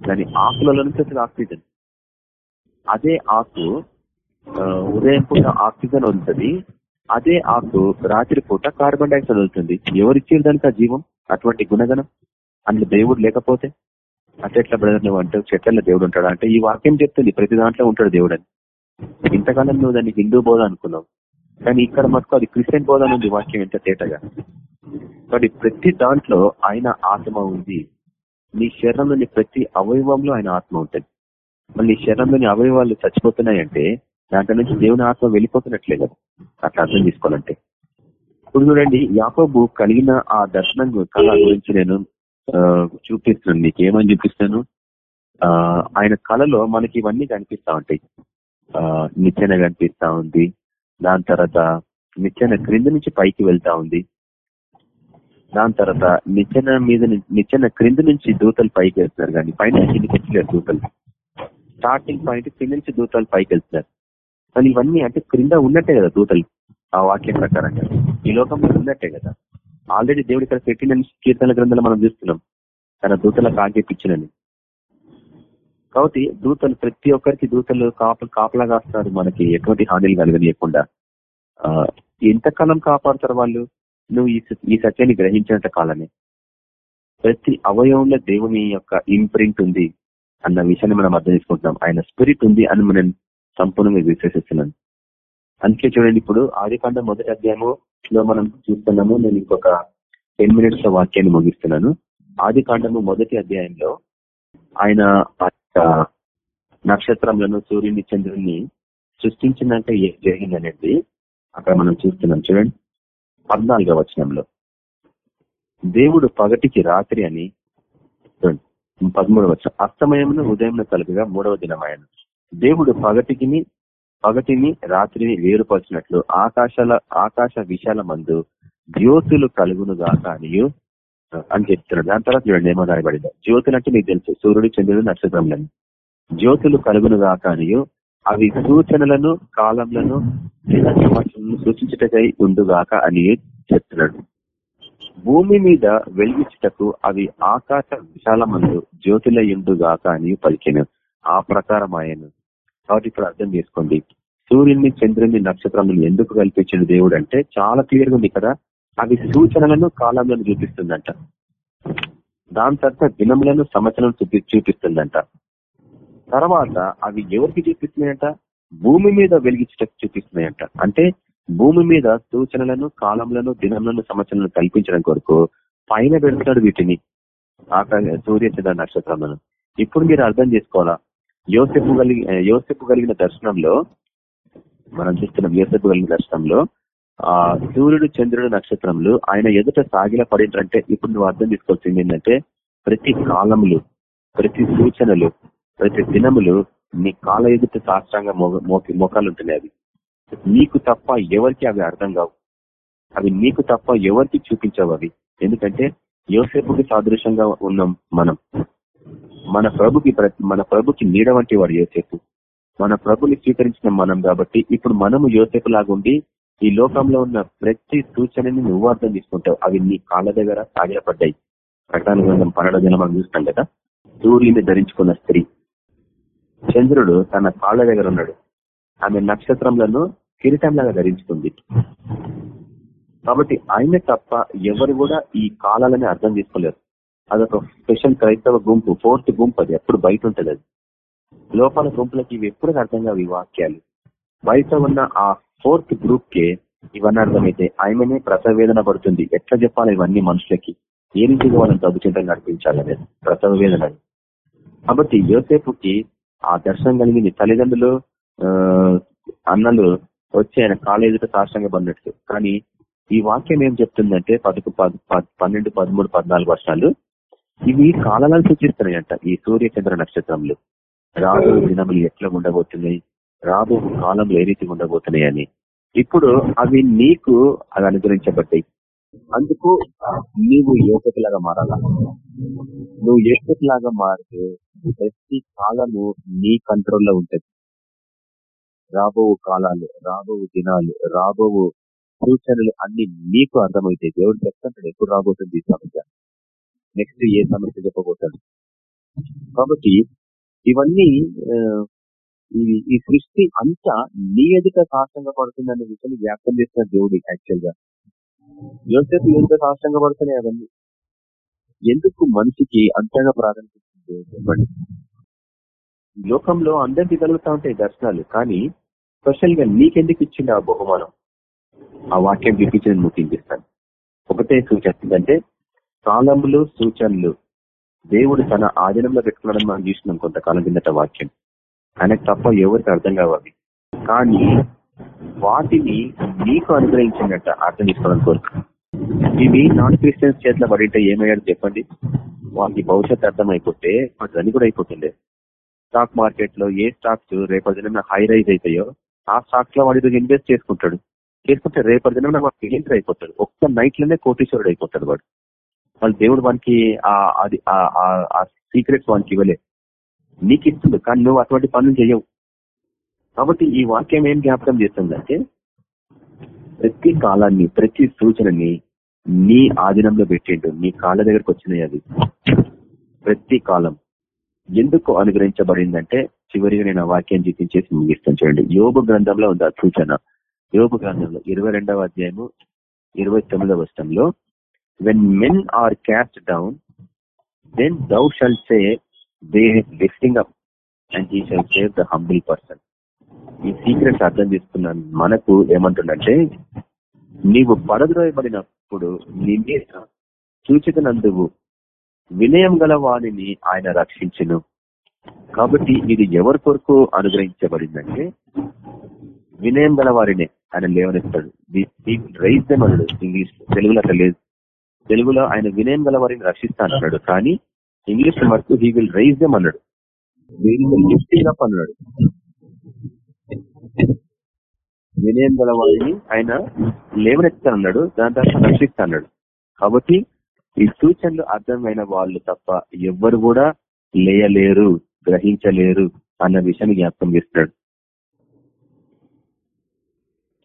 దాని ఆకులలో నుంచి వస్తుంది ఆక్సిజన్. అదే ఆకు ఉదయం పూట ఆక్సిజన్ వదులుతుంది అదే ఆకు రాత్రి పూట కార్బన్ డైఆక్సైడ్ వదులుతుంది ఎవరిచ్చారు దానికి ఆ జీవం? అటువంటి గుణగణం? అందులో దేవుడు లేకపోతే? అట్లా బ్రదర్ నువ్వు అంటే చెట్లలో దేవుడు ఉంటాడు? అంటే ఈ వాక్యం చెప్తుంది ప్రతి దాంట్లో ఉంటాడు దేవుడు అని ఇంతకాలం నువ్వు దాన్ని హిందూ బోధ అనుకున్నావు. కానీ ఇక్కడ మటుకు అది క్రిస్టియన్ బోధ అని ఉంది వాక్యం ఎంత తేటగా. కాబట్టి ప్రతి దాంట్లో ఆయన ఆత్మ ఉంది. నీ శరీరంలోని ప్రతి అవయవంలో ఆయన ఆత్మ ఉంటుంది. మళ్ళీ నీ శరీరంలోని అవయవాలు చచ్చిపోతున్నాయంటే దాంట్లో నుంచి దేవుని ఆత్మ వెళ్ళిపోతున్నట్లే కదా. అట్లా అర్థం తీసుకోవాలంటే ఇప్పుడు చూడండి యాకోబు కలిగిన ఆ దర్శనం కళ గురించి నేను చూపిస్తున్నాను. నీకు ఏమని చూపిస్తాను? ఆ, ఆయన కళలో మనకి ఇవన్నీ కనిపిస్తా ఉంటాయి. ఆ, నిచ్చెన కనిపిస్తా ఉంది. దాని తర్వాత నిచ్చెన క్రింద నుంచి పైకి వెళ్తా ఉంది. దాని తర్వాత నిచ్చెన మీద నిచ్చెన క్రింద నుంచి దూతలు పైకి వెళ్తున్నారు కానీ పైన కిందికి వచ్చలేరు దూతలు. స్టార్టింగ్ పాయింట్ కింద నుంచి దూతలు పైకి వెళ్తున్నారు. కానీ ఇవన్నీ అంటే క్రింద ఉన్నట్టే కదా దూతలు ఆ వాక్యం ప్రకారంగా. ఈ లోకంలో ఉన్నట్టే కదా. ఆల్రెడీ దేవుడు ఇక్కడ పెట్టిన కీర్తన గ్రంథాలు మనం చూస్తున్నాం. తన దూతలకు ఆజ్ఞాపించినని కాబట్టి దూతలు ప్రతి ఒక్కరికి దూతలు కాప కాపలా కాస్తారు. మనకి ఎటువంటి హానిలు కలగనియకుండా. ఆ, ఎంతకాలం కాపాడతారు వాళ్ళు? నువ్వు ఈ ఈ సత్యాన్ని గ్రహించినంత కాలమే. ప్రతి అవయవంలో దేవుని యొక్క ఇంప్రింట్ ఉంది అన్న విషయాన్ని మనం అర్థం చేసుకుంటున్నాం. ఆయన స్పిరిట్ ఉంది అని మనం సంపూర్ణంగా విశ్వసిస్తున్నాను అందుకే చూడండి ఇప్పుడు ఆదికాండ మొదటి అధ్యాయంలో మనం చూస్తున్నాము. నేను ఇంకొక టెన్ మినిట్స్ వాక్యాన్ని ముగిస్తున్నాను. ఆది కాండము మొదటి అధ్యాయంలో ఆయన ఆ నక్షత్రములను సూర్యుని చంద్రుని సృష్టించినాక జరిగిందనేది జరిగింది అనేది అక్కడ మనం చూస్తున్నాం. చూడండి. పద్నాలుగో వచనంలో. దేవుడు పగటికి రాత్రి అని పదమూడవ వచనం. అస్తమయమును ఉదయం కలుగుగా మూడవ దినం ఆయన దేవుడు పగటికి పగటిని రాత్రిని వేరుపరిచినట్లు ఆకాశాల ఆకాశ విశాల మందు జ్యోతులు కలుగును గాక అనియు అని చెప్తున్నాడు. దాని తర్వాత చూడండి ఏమో రాయబడింది. జ్యోతులు అంటే మీకు తెలుసు. సూర్యుడు చంద్రుడు నక్షత్రములను. జ్యోతులు కలుగును గాక అనియు అవి సూచనలను కాలంలను లేదా సంవత్సరాలను సూచించటకై ఉండుగాక అని చెప్తున్నాడు. భూమి మీద వెలిగించుటకు అవి ఆకాశ విశాలమందు జ్యోతిల ఎండుగాక అని పలికిన. ఆ ప్రకారం ఆయన కాబట్టి ఇప్పుడు అర్థం చేసుకోండి. సూర్యుని చంద్రుని నక్షత్రములు ఎందుకు కల్పించిన దేవుడు అంటే చాలా క్లియర్ ఉంది కదా. అవి సూచనలను కాలంలో చూపిస్తుందంట. దాని తర్వాత దినములను సంవత్సరం చూపి చూపిస్తుందంట. తర్వాత అవి ఎవరికి చూపిస్తున్నాయంట? భూమి మీద వెలిగించటకు చూపిస్తున్నాయంట. అంటే భూమి మీద సూచనలను కాలంలను దినములను సంవత్సరాలను కల్పించడం కొరకు పైన పెడతాడు వీటిని. ఆకాశ సూర్య చంద్ర నక్షత్రములను. ఇప్పుడు మీరు అర్థం చేసుకోవాలా? యోసెప్పు కలిగి యోసెప్పు కలిగిన దర్శనంలో మనం చూస్తున్నాం యోసెప్పు కలిగిన దర్శనంలో ఆ సూర్యుడు చంద్రుడు నక్షత్రములు ఆయన ఎదుట సాగిల పడిందంటే ఇప్పుడు నువ్వు అర్థం చేసుకోవాల్సింది ఏంటంటే ప్రతి కాలములు ప్రతి సూచనలు ప్రతి దినములు నీ కాల ఎదుట సాష్టాంగ మోకాలు ఉంటున్నాయి అవి. నీకు తప్ప ఎవరికి అవి అర్థం కావు. అవి నీకు తప్ప ఎవరికి చూపించవు అవి. ఎందుకంటే యోసేపుకి సాదృశ్యంగా ఉన్నాం మనం. మన ప్రభుకి మన ప్రభుకి నీడ వంటి వాడు యోసేపు. మన ప్రభుని స్వీకరించిన మనం కాబట్టి ఇప్పుడు మనము యోసేపు లాగుండి ఈ లోకంలో ఉన్న ప్రతి సూచనని నువ్వు అర్థం తీసుకుంటావు అవి నీ కాళ్ళ దగ్గర సాగిలపడ్డాయి. ప్రకటన గ్రంథం పన్నెండు దిన మనం చూస్తాం కదా. సూర్యుని ధరించుకున్న స్త్రీ. చంద్రుడు తన కాళ్ళ దగ్గర ఉన్నాడు. ఆమె నక్షత్రంలను కిరీటంలాగా ధరించుకుంది. కాబట్టి ఆయన తప్ప ఎవరు కూడా ఈ కాలాలని అర్థం చేసుకోలేరు. అదొక స్పెషల్ క్రైస్తవ గుంపు ఫోర్త్ గుంపు అది ఎప్పుడు బయట ఉంటుంది అది లోపల గుంపులకి ఇవి ఎప్పుడు అర్థం కావు ఈ వాక్యాలు? బయట ఉన్న ఆ ఫోర్త్ గ్రూప్ కే ఇవన్నీ అర్థమైతే ఆయననే ప్రసవేదన పడుతుంది. ఎట్లా చెప్పాలి ఇవన్నీ మనుషులకి? ఏ రీతిగా వాళ్ళని తగ్గుచింత నడిపించాలనేది ప్రసవ వేదన కాబట్టి యోసేపుకి ఆ దర్శనం కలిగింది. తల్లిదండ్రులు అన్నలు వచ్చి ఆయన కాలేజీతో సాష్టంగా పడినట్టు కానీ ఈ వాక్యం ఏం చెప్తుందంటే పదకు పన్నెండు పదమూడు పద్నాలుగు వర్షాలు ఇవి కాలాలను సూచిస్తున్నాయంట. ఈ సూర్య చంద్ర నక్షత్రములు. రాబో దినములు ఎట్లా ఉండబోతున్నాయి? రాబో కాలంలో ఏ రీతి ఉండబోతున్నాయి అని. ఇప్పుడు అవి నీకు అది అనుగ్రహించబడ్డాయి. అందుకు నీవు యోగతలాగా మారాలా? నువ్వు యోగతలాగా మారితే ప్రతి కాలము నీ కంట్రోల్లో ఉంటుంది. రాబో కాలాలు రాబో దినాలు రాబో సూచనలు అన్ని నీకు అర్థమైతాయి దేవుడు చెప్తాడు ఎప్పుడు రాబోతుంది ఈ సమస్య? నెక్స్ట్ ఏ సమస్య చెప్పబోతాడు. కాబట్టి ఇవన్నీ ఈ సృష్టి అంతా నీ ఎదుట సాష్టంగా పడుతుందనే విషయం వ్యాప్తం చేసిన దేవుడు యాక్చువల్గా యోసేపు ఎంత సాష్టంగా పడుతున్నాయి అవన్నీ? ఎందుకు మనిషికి అంతగా ప్రాధాన్యత చెప్పండి లోకంలో అందరికీ కలుగుతా ఉంటాయి దర్శనాలు కానీ స్పెషల్గా నీకెందుకు ఇచ్చింది ఆ బహుమానం? ఆ వాక్యం చూపించింది ముఖ్యం ఒకటే సూచన అంటే కాలములు సూచనలు. దేవుడు తన ఆధీనంలో పెట్టుకున్నాడని మనం చూసినాం కొంతకాలం కిందట వాక్యం. ఆయనకు తప్ప ఎవరికి అర్థం కావాలి? కానీ వాటిని నీకు అనుగ్రహించినట్ట అర్థం చేసుకోవడం కోరుకు. ఇవి నాన్ క్రిస్టియన్స్ చేతిలో పడింటే ఏమయ్యాడు చెప్పండి. వాళ్ళకి భవిష్యత్తు అర్థం అయిపోతే అది కూడా అయిపోతుండే. స్టాక్ మార్కెట్లో ఏ స్టాక్స్ రేపటి హై రైజ్ అవుతాయో ఆ స్టాక్స్లో వాడి ఇన్వెస్ట్ చేసుకుంటాడు. చేసుకుంటే రేపటి దిన వాడికి అయిపోతాడు. ఒక్క నైట్లోనే కోటీశ్వరుడు అయిపోతాడు వాడు. వాళ్ళు దేవుడు వానికి అది ఆ సీక్రెట్స్ వానికి ఇవ్వలే. నీకు ఇస్తుంది కానీ నువ్వు అటువంటి పనులు చేయవు. కాబట్టి ఈ వాక్యం ఏం జ్ఞాపకం చేస్తుందంటే ప్రతి కాలాన్ని ప్రతి సూచనని నీ ఆధీనంలో పెట్టిండు నీ కాళ్ళ దగ్గరకు వచ్చినాయి అది ప్రతి కాలం ఎందుకు అనుగ్రహించబడిందంటే చివరిగా నేను ఆ వాక్యం చూపించేసి ముగిస్తాను చూడండి. యోగ గ్రంథంలో ఉంది ఆ సూచన. యోగ గ్రంథంలో ఇరవై రెండవ అధ్యాయము ఇరవై తొమ్మిదవ వర్షంలో when men are cast down then thou shalt say they lifting up and he shall save the humble person ఈ సీక్రెట్స్ అర్థం చేసుకున్నాను. మనకు ఏమంటుండంటే నీవు పడద్రోయబడినప్పుడు నీ మీద వినయం గల వాణిని ఆయన రక్షించను. కాబట్టి ఇది ఎవరి కొరకు అనుగ్రహించబడిందంటే వినయం గల వారినే ఆయన లేవనెత్తాడు. రైస్ దెమ్ అన్నాడు. ఇంగ్లీష్ తెలుగులో అట్లా లేదు. తెలుగులో ఆయన వినయం గల వారిని రక్షిస్తా అన్నాడు. కానీ ఇంగ్లీష్ వరకు హీ విల్ రైజ్ దెమ్ అన్నాడు. అన్నాడు. వినయం గల వాడిని ఆయన లేవనెత్తానన్నాడు దాని తర్వాత రక్షిస్తా అన్నాడు కాబట్టి ఈ సూచనలు అర్థమైన వాళ్ళు తప్ప ఎవ్వరు కూడా లేయలేరు గ్రహించలేరు అన్న విషయాన్ని జ్ఞాపకం చేస్తున్నాడు.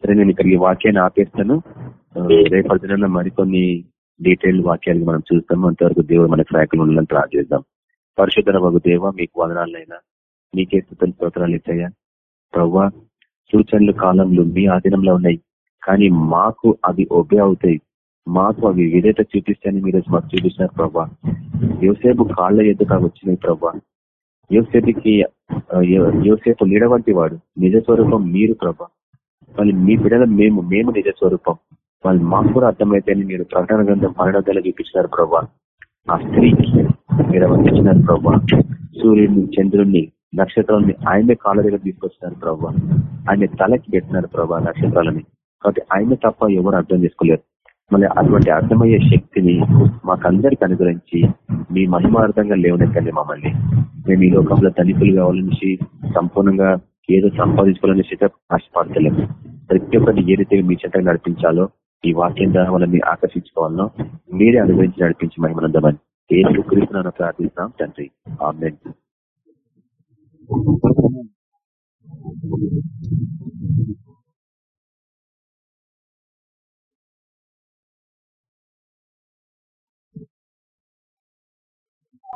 సరే నేను ఇక్కడ ఈ వాక్యాన్ని ఆపేస్తాను. రేపటి దిన మరికొన్ని డీటెయిల్డ్ వాక్యాలు మనం చూస్తాం. అంతవరకు దేవుడు మనకు సహాయకులు ఉండాలని ప్రార్థిద్దాం పరిశుద్ధ వగు దేవ మీకు వదనాలైనా. మీకే స్థుతులు స్తోత్రాలు ఇచ్చాయా? ప్రవ్వా సూచనలు కాలంలో మీ ఆధీనంలో ఉన్నాయి. కానీ మాకు అవి ఒబే అవుతాయి. మాకు అవి విధేత చూపిస్తాయని మీరు మాకు చూపిస్తున్నారు ప్రభా. యోసేపు కాళ్ళ ఎదుట వచ్చినాయి ప్రభా. యోసేపుకి యోసేపు నీడ వంటి వాడు. నిజ స్వరూపం మీరు ప్రభా. మళ్ళీ మీ బిడ్డల మేము మేము నిజ స్వరూపం. వాళ్ళు మాకు కూడా అర్థమైతేనే మీరు ప్రకటన గ్రంథం పన్నెండు చూపించినారు ప్రభా. ఆ స్త్రీకి మీరు వంచినారు ప్రభా. సూర్యుడిని చంద్రుడిని నక్షత్రాలని ఆయనే కాళ్ళ దగ్గర తీసుకొచ్చినారు ప్రభా ఆయన తలకి పెట్టినారు ప్రభా నక్షత్రాలని. కాబట్టి ఆయన తప్ప ఎవరు అర్థం చేసుకోలేరు. మళ్ళీ అటువంటి అర్థమయ్యే శక్తిని మాకందరికి అనుగ్రహించి మీ మహిమార్థంగా లేవనెత్తండి మమ్మల్ని. మేము ఈ లోకంలో ధనికులు కావాలనేసి సంపూర్ణంగా ఏదో సంపాదించుకోవాలని స్థితి ఆశపడతలేము. ప్రతి ఒక్కరిని ఏ రీతిగా మీ చెంత నడిపించాలో ఈ వాక్యం ద్వారా వాళ్ళని ఆకర్షించుకోవాలనో మీరే అనుగ్రహించి నడిపించి మహిమనందమని. ఏ సుకరిస్తున్నానో ప్రార్థిస్తున్నాం తండ్రి. ఆమెన్.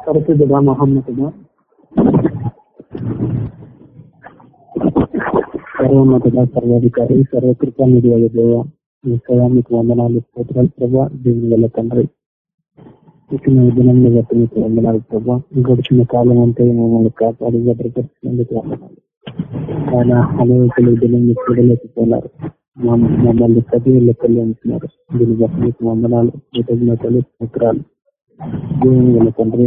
పరిశుద్ధుడా మహమ్మతుడా సర్వోన్నతుడ సర్వాధికారి సర్వకృప నిధివ దేవ మీకు వందనాలు స్తోత్రాలు ప్రభా దీని వల్ల తండ్రి. ఇచ్చిన దినంలో బట్టి మీకు వందనాలు ప్రభా గడిచిన కాలం అంతా మమ్మల్ని కాపాడి భద్రపరిచినందుకు వందనాలు ఆయన అనేకలు దినం చూడలేకపోయినారు మమ్మల్ని సజీవ లెక్కలు ఉంటున్నారు దీని బట్టి మీకు వందనాలు కృతజ్ఞతలు స్తోత్రాలు దేవుని తండ్రి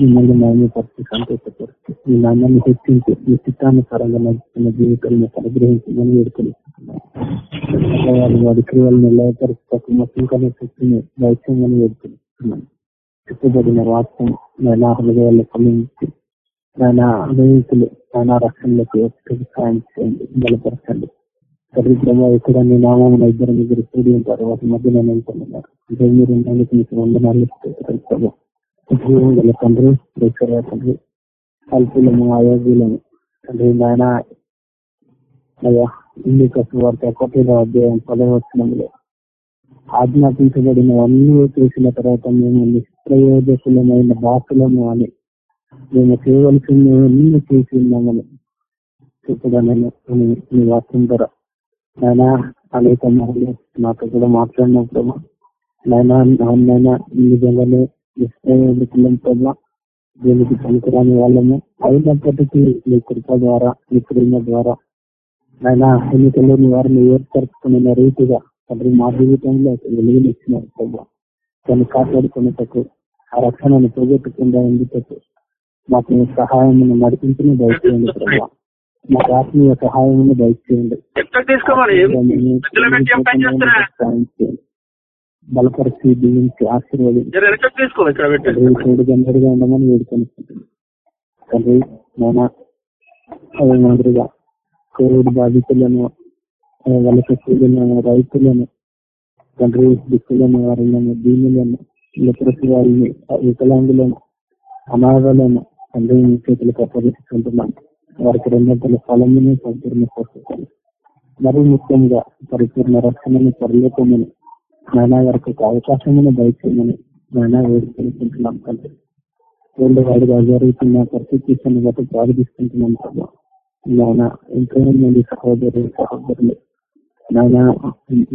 మిమ్మల్ని మౌన్యపరిచి సంతోషపరిచి మీ నామాన్ని హెచ్చించి మీ చిత్తానుసారంగా నడుస్తున్న జీవితాలను అనుగ్రహించమని వేడుకొనిస్తున్నాను వారి క్రియలను లయపరుస్తూ మొత్తం శక్తిని వైద్యమని వేడుకొనిస్తున్నాను చుట్టుబడిన వాక్యం నాయన హృదయాల్లో కలిగించి నాయన అభివృద్ధులు నాయన రక్షణలకు సాయం చేయండి బలపరచండి. సరి ప్రభావ ఇక్కడ నీ నామం ఇద్దరు ముగ్గురు కూడి ఉంటారు. వాటి మధ్య నేను వెళ్తున్నారు అంటే మీరు మీకు వందనాలు ప్రభావ జీవం గల తండ్రి తండ్రి అల్పులము అయోగ్యులము తండ్రి నాయన అయ్యా ఇందుకు వార్త ఒకటిలో అధ్యాయం పదవచనంలో ఆజ్ఞాపించబడినవన్నీ చేసిన తర్వాత మేము నిష్ప్రయోజకులమైన దాసులము అని మేము చేయవలసినవన్నీ చేసి ఉన్నామని చెప్పడానికి నీ వాక్యం ద్వారా నాయన అనేక మహిళలు నాతో కూడా మాట్లాడినప్పుడు నాయన నాయన నిజంగానే నిశ్చయం ప్రభావ దీనికి పనికిరాని వాళ్ళము. అయినప్పటికీ మీ కృప ద్వారా మీ ప్రేమ ద్వారా ఆయన ఎన్నికల్లోని వారిని ఏర్పరచుకున్న రీతిగా తండ్రి మా జీవితంలో వెలుగునిచ్చినారు ప్రభావ దాన్ని కాపాడుకునేటకు ఆ రక్షణను పోగొట్టకుండా ఎందుకు మాకు సహాయం నడిపించిన దయచేయండి ప్రభావ మాకు ఆత్మీయ సహాయం దయచేయండి బలపరిచి దీవించి ఆశీర్వదించి గందరిగా ఉండమని తండ్రి అదే మాదిరిగా కోవిడ్ బాధితులను వలస రైతులను తండ్రి దిక్కులను వారిని దీనులను లెపరసి వారిని వికలాంగులను అనాథలను తండ్రి మీ చేతులకు అప్పగించుకుంటున్నాను. వారికి రెండంతల ఫలముని సంపూర్ణ స్వస్థతలు మరీ ముఖ్యంగా పరిపూర్ణ రక్షణను పరలోకమని నానా గారికి ఒక అవకాశం దయచేయమని నానా వేడుకుంటున్నాం తండ్రి రెండు వాడిగా జరుగుతున్న పరిస్థితిని బట్టి ప్రార్థిస్తుంటున్నాం కదా నానా ఎంతో మంది సహోదరులు సహోదరులు నానా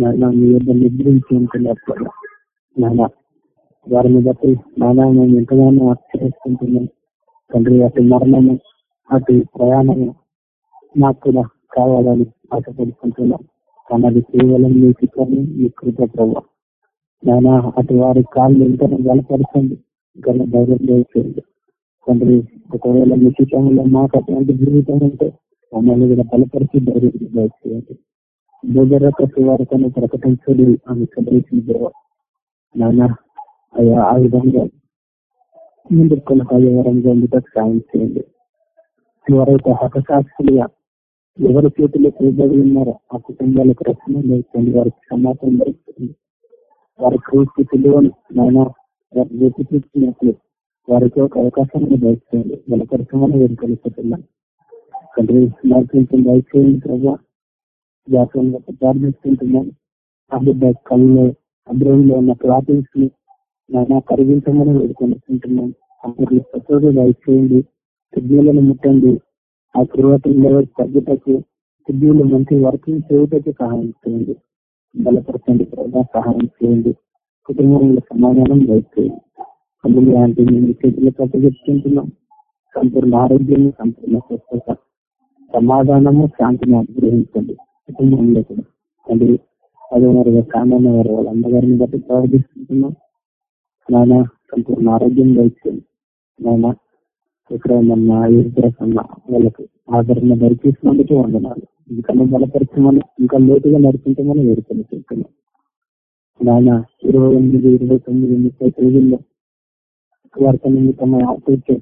నానా మీ యొక్క నిద్రించి ఉంటున్నట్లు నానా వారిని బట్టి నానా మేము ఎంతగానో ఆశ్చర్యస్తుంటున్నాం తండ్రి అటు మరణము అటు ప్రయాణము మాకు కూడా కావాలని ఆశపడుకుంటున్నాం. కానీ అది కేవలం మీ కానీ మీ కృత ప్రభావ నాయన అటు వారి కాళ్ళు ఎంత బలపరచండి గల ధైర్యం చేయండి తండ్రి ఒకవేళ మీ చిత్రంలో మాకు అటువంటి జీవితం ఉంటే మమ్మల్ని కూడా బలపరిచి ధైర్యం దయచేయండి. భూగరక శివారికను ప్రకటించడు అని చదివించిన దేవ నాయన అయ్యా ఆ విధంగా ముందు కొనసాగే వరంగా ఉండటం సాయం చేయండి. ఎవరైతే హతసాక్షులుగా ఎవరి చేతిలో చేయబడి ఉన్నారో ఆ కుటుంబాలకు రక్షణ లేకపోయింది వారికి సమాచారం దొరుకుతుంది. వారి క్రీస్తు పిలువను నాయన వారి వెతికిచ్చినట్లు వారికి ఒక అవకాశాన్ని దయచేయండి వాళ్ళ పరిశ్రమను కలుపుతున్నాను తండ్రి నడిపించిన దయచేయండి ప్రభావ జాతీయంగా ప్రార్థిస్తుంటున్నాను ఆ కళ్ళలో అభివృద్ధిలో ఉన్న క్లాతింగ్స్ నాయన కరిగించమని వేడుకుంటున్నాం అందరిలో సత్వగా దయచేయండి. కిడ్నీలను ముట్టండి. ఆ క్రియాటిన్ తగ్గుటకు సిద్ధులు మంచి వర్కింగ్ చేయుటకు సహాయం చేయండి. బలపరచండి ప్రభావ సహాయం చేయండి. కుటుంబంలో సమాధానం దయచేయండి. అందులో లాంటి మేము చేతులు కట్టగెట్టుకుంటున్నాం సంపూర్ణ ఆరోగ్యం సంపూర్ణ స్వస్థత. సమాధానము శాంతిని అనుగ్రహించండి. కుటుంబంలో కూడా. అది అదే మరి సామాన్య వారు వాళ్ళ అమ్మగారిని బట్టి ప్రవర్తిస్తున్నాం నాయన సంపూర్ణ ఆరోగ్యం దయచేయండి. నాయన ఇక్కడ మన ఆయుర్గ్రహన్న వాళ్ళకి ఆదరణ దరిచేసినందుకే వందనాలు. ఇంకా బలపరచమని ఇంకా లోతుగా నడుచుకుంటామని వేడుకలు చెప్తున్నాం నాయన ఇరవై ఎనిమిది ఇరవై తొమ్మిది ముప్పై తేదీల్లో వార్త నిమిత్తమై ఆపేస్తే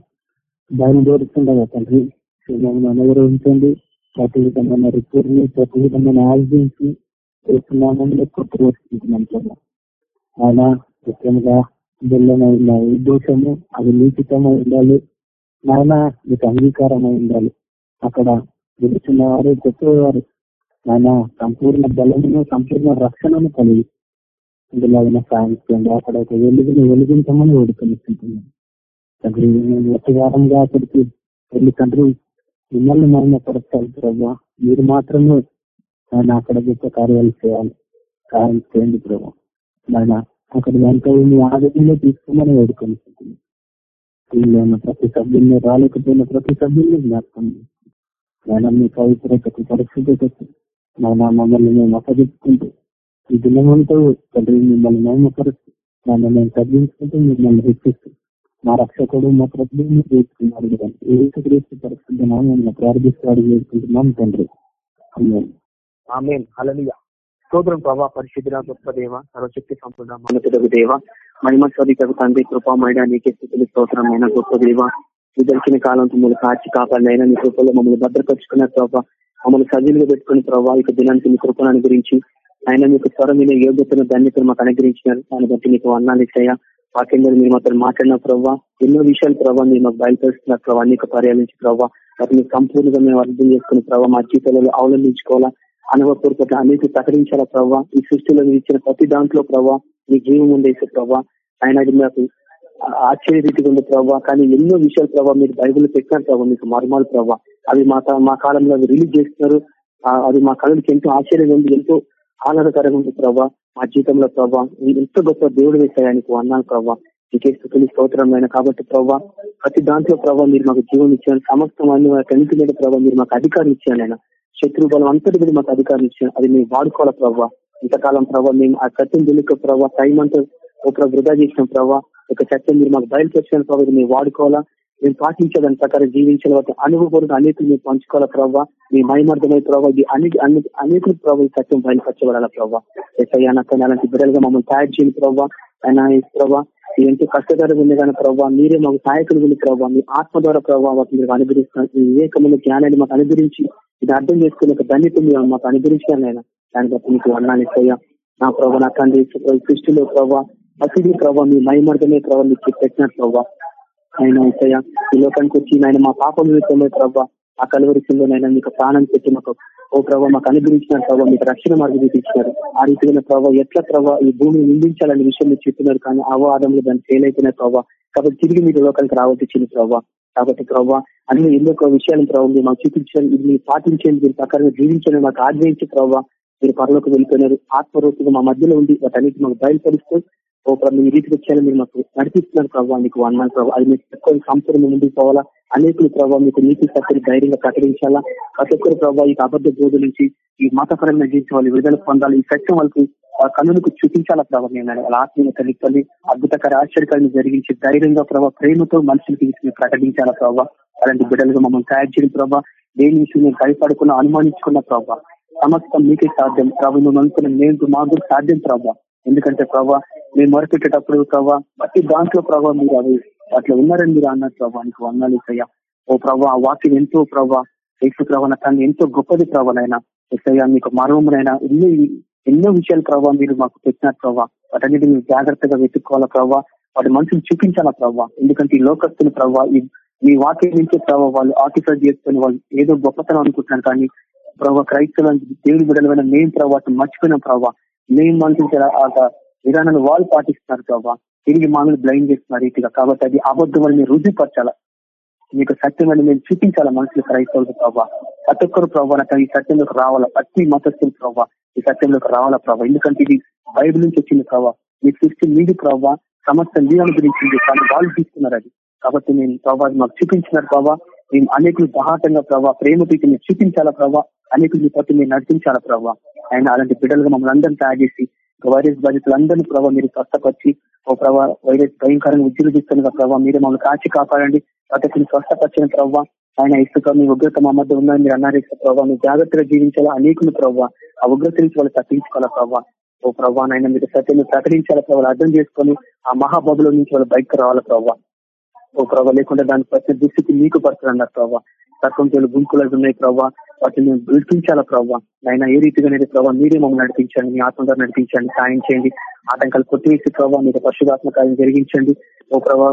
బయలుదేరుతుండగా తండ్రి మమ్మల్ని అనుగ్రహించండి. ప్రతి విధమైన రిపేర్ ప్రతి విధమైన యాక్సిడెంట్స్ని చేస్తున్నామని కొట్టుకొస్తున్నాం కదా ఆయన ముఖ్యంగా బిల్లమైన ఉద్దేశము అది నీచితమై ఉండాలి. నాయన మీకు అంగీకారమై ఉండాలి. అక్కడ గెలిచిన వారు గొప్పవారు. ఆయన సంపూర్ణ బలమును సంపూర్ణ రక్షణను కలిగి. ఇందులో అయినా సాయం అక్కడ ఒక వెలుగుని వెలిగించమని వేడుకొనిస్తుంటున్నాను తండ్రి అక్కడికి వెళ్ళి తండ్రి మిమ్మల్ని మరణపరుస్తారు ప్రభావ మీరు మాత్రమే ఆయన అక్కడ గొప్ప కార్యాలు చేయాలి. కార్యం చేయండి ప్రభావ ఆయన అక్కడ వెంట ఆదరణలో తీసుకోమని స్కూల్లో ఉన్న ప్రతి సభ్యుల్ని రాలేకపోయిన ప్రతి సభ్యుల్ని జ్ఞాపకం ఆయన మీ పవిత్రతకు పరిశుద్ధతకు నాయన మమ్మల్ని మేము అప్పగించుకుంటూ ఈ దినమంతా తండ్రి మిమ్మల్ని మేమపరుస్తూ నన్ను మేము తగ్గించుకుంటూ మిమ్మల్ని హెచ్చిస్తూ మా రక్షకుడు మా ప్రభుత్వం చేసుకున్నారు కదా. ఏసుక్రీస్తు పరిశుద్ధ నామం ప్రార్థిస్తాడు చేసుకుంటున్నాం తండ్రి. ఆమె హలలియ స్తోత్రం ప్రభా పరిశుద్ధ గొప్ప దేవ సర్వశక్తి సంపూర్ణ మనసులకు దేవ. మహిమ స్వదికకు తండ్రి కృపామయ నీకే స్థితులు స్తోత్రమైన గొప్ప దేవ. ఈ దర్శన కాలంతో మమ్మల్ని కాచి కాపాడినైనా నీ కృపలో మమ్మల్ని భద్రపరుచుకున్న ప్రభావ మమ్మల్ని సజీలుగా పెట్టుకుని ప్రభావ ఇక దినానికి మీ కృపను గురించి ఆయన మీకు స్వరమైన యోగ్యతను ధన్యతను మాకు అనుగ్రహించినారు. దాన్ని బట్టి మీకు వర్ణాలు ఇచ్చాయా వాక్యంగా మీరు మాత్రం మాట్లాడిన ప్రభావ ఎన్నో విషయాలు ప్రభావ మీరు మాకు బయలుపరుస్తున్నారు ప్రభావ అనేక పర్యాలించి ప్రభావ వాటిని సంపూర్ణంగా మేము అర్థం చేసుకుని ప్రభావ మా జీవితంలో అవలంబించుకోవాలా. అనుభవపూర్వక అనేక ప్రకటించాలా ప్రభావ ఈ సృష్టిలో మీరు ఇచ్చిన ప్రతి దాంట్లో ప్రభావ మీ జీవం ఉండేసే ప్రవ్వా. ఆయన అది నాకు ఆశ్చర్య రీతిగా ఉంది ప్రభావ కానీ ఎన్నో విషయాలు ప్రభావ మీరు బైబుల్ పెట్టినారు ప్రభావ మీకు మర్మాలు ప్రభావ అవి మా మా కాలంలో అవి రిలీజ్ చేస్తున్నారు. అది మా కళలకు ఎంతో ఆశ్చర్యంగా ఉంది ఎంతో ఆనందకరంగా ఉంది ప్రభావ మా జీవితంలో ప్రభావ ఎంతో గొప్ప దేవుడు వేసాయానికి అన్నాను ప్రభావ నీకే స్థుతులు స్తోత్రమైన కాబట్టి ప్రభావ ప్రతి దాంట్లో ప్రభావ మీరు మాకు జీవం ఇచ్చాను సమస్తం అన్ని కణితి మీద ప్రభావ మీరు మాకు అధికారం ఇచ్చాను ఆయన. శత్రు బలం అంతటి మీద మాకు అధికారం ఇచ్చిన అది మేము వాడుకోవాలి ప్రభావ ఇంతకాలం ప్రభావ మేము ఆ సత్యం తెలియక ప్రభావ టైం అంతా ఒక వృధా చేసిన ప్రభావ ఒక సత్యం మీరు మాకు బయలుపరిచిన ప్రభావ మేము వాడుకోవాలా? మేము పాటించాలని ప్రకారం జీవించాలి? వాటి అనుభవపూర్వక అనేకులు మేము పంచుకోవాలా ప్రభావ మీ మైమర్థమై ప్రభావ ఇది అనేక అనేకులు ప్రభావ సత్యం బయలుపరచబడాల ప్రభావ ఎస్ఐ అలాంటి బిడ్డలుగా మమ్మల్ని తయారు చేయని ప్రభావ ఆయన ప్రభావ ఎంతో కష్టతరం ఉంది కానీ ప్రభావ మీరే మాకు సహాయకులు ఉంది ప్రభావ మీ ఆత్మ ద్వారా ప్రభావ మీరు అనుగ్రహిస్తున్నారు. మీ వివేకమైన జ్ఞానాన్ని మాకు అనుగ్రహించి ఇది అర్థం చేసుకునే ఒక ధన్యత మీరు మాకు అనుగ్రహించాను ఆయన దాని బట్టి మీకు వర్ణాలు ఇస్తాయా నా ప్రభావ నా తండ్రి సృష్టిలో ప్రభావ అసిడి ప్రభావ మీ మైమర్గమే ప్రభావ మీకు పెట్టిన ప్రభావ ఆయన ఇస్తాయా ఈ లోకానికి వచ్చి ఆయన మా పాపం నిమిత్తమే ప్రభావ ఆ కలువరిశంలో కిందనైనా మీకు ప్రాణం పెట్టి మాకు ఓ ప్రభావ మాకు అనుగ్రహించినారు ప్రభావ మీకు రక్షణ మార్గం చూపించినారు. ఆ రీతిగా ప్రభావ ఎట్లా ప్రభావ ఈ భూమిని నిందించాలనే విషయం మీరు చెప్తున్నారు కానీ అవవాదంలో దాన్ని ఫెయిల్ అయిపోయిన ప్రభావ. కాబట్టి తిరిగి మీరు లోకానికి రావచ్చింది ప్రభావ. కాబట్టి ప్రభావ అన్ని ఎన్నో విషయాలను ప్రభావ మాకు చూపించాలి ఇది మీరు పాటించండి మీరు ప్రకారంగా జీవించండి మాకు ఆగ్రహించి ప్రభావ మీరు పరలోకి వెళ్ళిపోయినారు. ఆత్మరూపంగా మా మధ్యలో ఉండి వాటన్నిటి మాకు బయలుపరుస్తూ ఓ ప్రభు ఈ రీతికి వచ్చాయని మీరు మాకు నడిపిస్తున్నారు ప్రభావ మీకు వన్నాను ప్రభావ అది మీకు ఎక్కువ సంపూర్ణ ముందుకు పోవాలా? అనేకులు ప్రభావ మీకు నీతి సత్యని ధైర్యంగా ప్రకటించాలా? ప్రతి ఒక్కరు ప్రభావ ఈ అబద్ధ బోధ నుంచి ఈ మతపరమైన జీవితం వాళ్ళు విడుదల పొందాలి. ఈ సత్యం వాళ్ళకి కన్నులకు చూపించాలా ప్రభావ నేను వాళ్ళ ఆత్మీయ కలిపి అద్భుతకర ఆశ్చర్యకాలను జరిగించి ధైర్యంగా ప్రభావ ప్రేమతో మనుషులకి ప్రకటించాలా ప్రభావ అలాంటి బిడ్డలుగా మమ్మల్ని తయారు చేయడం ప్రభావ దేని విషయం నేను భయపడకుండా అనుమానించుకున్న ప్రభావ సమస్తం మీకే సాధ్యం. ప్రభావ మనుషులు నేను మేము మాకు సాధ్యం ప్రభావ ఎందుకంటే ప్రభా మేము మొరపెట్టేటప్పుడు ప్రభా ప్రతి దాంట్లో ప్రభావ మీరు అవి అట్లా ఉన్నారని మీరు అన్నారు ప్రభావ నీకు వందాలు ఇసయ్యా ఓ ప్రభా ఆ వాక్యం ఎంతో ప్రభా యేసు ప్రభావ తను ఎంతో గొప్పది ప్రభావనైనా ఇసయ్యా మీకు మరవమునైనా ఎన్నో ఎన్నో విషయాలు ప్రభావ మీరు మాకు పెట్టినారు ప్రభావ వాటన్నిటి మీరు జాగ్రత్తగా వెతుక్కోవాలా ప్రభావ వాటి మనుషులు చూపించాలా ప్రభావ ఎందుకంటే ఈ లోకస్తులు ప్రభావ మీ వాక్యం నుంచే ప్రభావ వాళ్ళు ఆర్టిఫై చేసుకుని వాళ్ళు ఏదో గొప్పతనం అనుకుంటున్నారు కానీ ప్రభావ క్రైస్తవ దేవుడి విడలమైన మేము ప్రభావం మర్చిపోయిన ప్రభావ మేము మనుషులు విధానాన్ని వాళ్ళు పాటిస్తున్నారు ప్రభావ తిరిగి మామూలు బ్లైండ్ చేస్తున్నారు ఇటుగా కాబట్టి అది అబద్ధం అని రుజువుపరచాలా? మీకు సత్యం అని మేము చూపించాలా మనుషులు క్రైస్తవులకు ప్రభావ ప్రతి ఒక్కరు ప్రభావ నాకు ఈ సత్యంలోకి రావాలా? ప్రతి మతస్థులు ప్రభావ ఈ సత్యంలోకి రావాలా ప్రభావ ఎందుకంటే ఇది బైబిల్ నుంచి వచ్చింది ప్రభావ మీ సృష్టి మీది ప్రభావ సమస్య మీరు అనుగ్రహించింది కానీ వాళ్ళు తీసుకున్నారు అది. కాబట్టి నేను ప్రభావ మాకు చూపించినారు ప్రభావ మేము అనేకులు బహాటంగా ప్రభావ ప్రేమ ప్రీతి మీరు చూపించాలా ప్రభావ అనేకులు ప్రతి మీరు నడిపించాలా ప్రభావ ఆయన అలాంటి బిడ్డలుగా మమ్మల్ని అందరినీ తయారు చేసి వైరస్ బాధితులందరినీ ప్రభావ మీరు స్వస్థపరిచి ఓ ప్రభావ వైరస్ భయంకరంగా ఉద్యోగిస్తున్న ప్రభావ మీరు మమ్మల్ని కాచి కాపాడండి. ప్రతి స్వస్థపరిచిన ప్రభావ ఆయన ఇసుక మీ ఉగ్రత మా మధ్య ఉందని మీరు అన్నారు. ప్రభావ మీరు జాగ్రత్తగా జీవించాలా అనేకులు ప్రభావ ఆ ఉగ్రత నుంచి వాళ్ళు తప్పించుకోవాలా ప్రభావ ఓ ప్రభావ నాయన మీరు సత్యం ప్రకటించాలా ప్రభావ అర్థం చేసుకొని ఆ మహాబాబులో నుంచి వాళ్ళు బయటకు రావాలా ప్రభావ ఓ ప్రభావ లేకుండా దాని ప్రతి దృష్టికి మీకు పడుతున్నారు ప్రభావ సర్పంచులు గుంపులు ఉన్నాయి ప్రభావ వాటిని విడిపించాలా ప్రభావ ఆయన ఏ రీతిగా అనేది ప్రభావ మీరే మమ్మల్ని నడిపించండి మీ ఆత్మ నడిపించండి సాయం చేయండి ఆటంకాలు కొట్టివేసి ప్రభావ మీరు పశుభాత్మ కార్యం జరిగించండి. ఓ ప్రభావ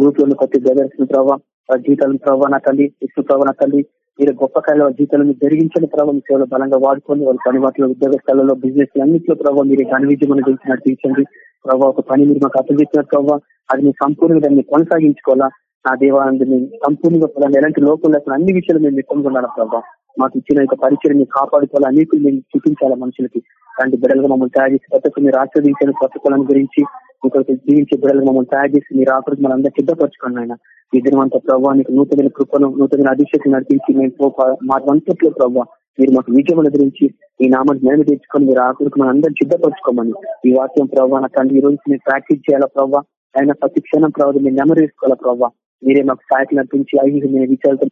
గ్రూప్లో ప్రతి బ్రదర్స్ ప్రభావ జీతాలను ప్రభావ నా తల్లి విష్ణు ప్రభావ నా తల్లి మీరు గొప్ప కాలంలో జీతాలను జరిగించండి ప్రభావం మీ సేవలు బలంగా వాడుకొని వాళ్ళ పని వాటిలో ఉద్యోగ స్థలంలో బిజినెస్ అన్నింటిలో ప్రభావ మీరు ఘన విజయం గురించి నడిపించండి ప్రభావ ఒక పని మీరు మాకు అప్పగించిన ప్రభావ. అది మీరు సంపూర్ణంగా దాన్ని కొనసాగించుకోవాలా? నా దేవాన్ని సంపూర్ణంగా పొలాన్ని ఎలాంటి లోపం లేకుండా అన్ని విషయాలు మేము నిప్పొందుకున్నాను ప్రభావ? మాకు ఇచ్చిన యొక్క పరిచయం మీరు కాపాడుకోవాలి? అనేకులు మేము చూపించాలా మనుషులకి? అలాంటి బిడ్డలుగా మమ్మల్ని తయారు చేసి కొత్త మీరు ఆస్వాదించిన కొత్త కులం గురించి ఇంకొక జీవించే బిడ్డలుగా మమ్మల్ని తయారు చేసి మీరు ఆకృతి మన అందరూ సిద్ధపరచుకోండి ఆయన ఈ దినవంత ప్రభావ నీకు నూతన కృపను నూతన అభిషేకం నడిపించి మేము మా వంతట్లో ప్రభావ మీరు మాకు విజయం గురించి ఈ నామాన్ని మేము తెచ్చుకొని మీరు ఆకృతి మన అందరూ సిద్ధపరచుకోమని ఈ వాక్యం ప్రభావ నా తండ్రి ఈ రోజు మీరు ప్రాక్టీస్ చేయాలా ప్రభావ ఆయన ప్రతి క్షణం ప్రభావ మీరు నెమరు వేసుకోవాలా ప్రభావ మీరే మాకు సాయకు నడిపించి ఐదు విచారాలతో